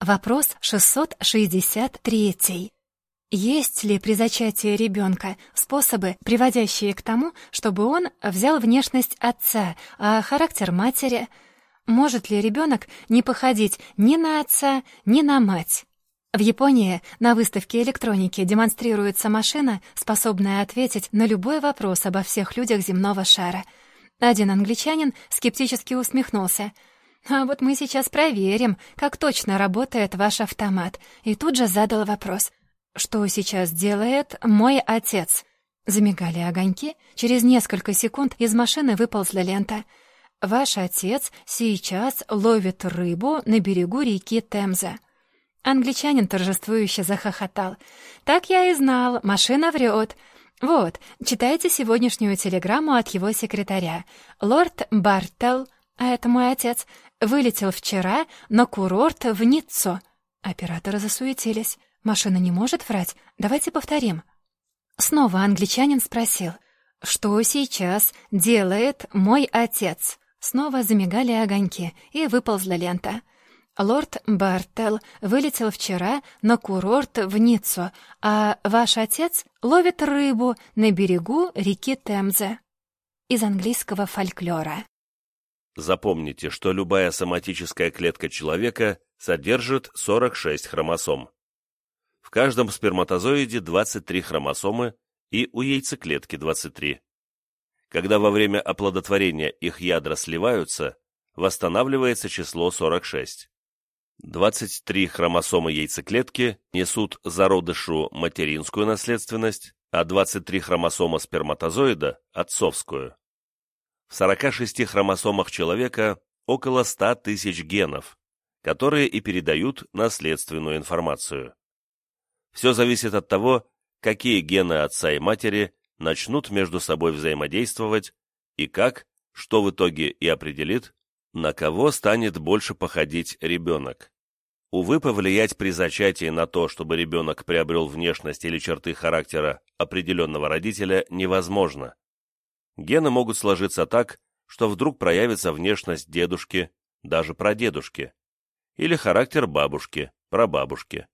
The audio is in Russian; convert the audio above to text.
Вопрос 663. Есть ли при зачатии ребенка способы, приводящие к тому, чтобы он взял внешность отца, а характер матери? Может ли ребенок не походить ни на отца, ни на мать? В Японии на выставке электроники демонстрируется машина, способная ответить на любой вопрос обо всех людях земного шара. Один англичанин скептически усмехнулся — «А вот мы сейчас проверим, как точно работает ваш автомат». И тут же задал вопрос. «Что сейчас делает мой отец?» Замигали огоньки. Через несколько секунд из машины выползла лента. «Ваш отец сейчас ловит рыбу на берегу реки Темза». Англичанин торжествующе захохотал. «Так я и знал, машина врет». «Вот, читайте сегодняшнюю телеграмму от его секретаря. Лорд Бартел, а это мой отец, Вылетел вчера на курорт в Ниццу. Операторы засуетились. Машина не может врать. Давайте повторим. Снова англичанин спросил. «Что сейчас делает мой отец?» Снова замигали огоньки, и выползла лента. «Лорд Бартел вылетел вчера на курорт в Ниццу, а ваш отец ловит рыбу на берегу реки Темзе». Из английского фольклора. Запомните, что любая соматическая клетка человека содержит 46 хромосом. В каждом сперматозоиде 23 хромосомы и у яйцеклетки 23. Когда во время оплодотворения их ядра сливаются, восстанавливается число 46. 23 хромосомы яйцеклетки несут зародышу материнскую наследственность, а 23 хромосома сперматозоида – отцовскую. В 46 хромосомах человека около 100 тысяч генов, которые и передают наследственную информацию. Все зависит от того, какие гены отца и матери начнут между собой взаимодействовать и как, что в итоге и определит, на кого станет больше походить ребенок. Увы, повлиять при зачатии на то, чтобы ребенок приобрел внешность или черты характера определенного родителя, невозможно. Гены могут сложиться так, что вдруг проявится внешность дедушки, даже прадедушки, или характер бабушки, прабабушки.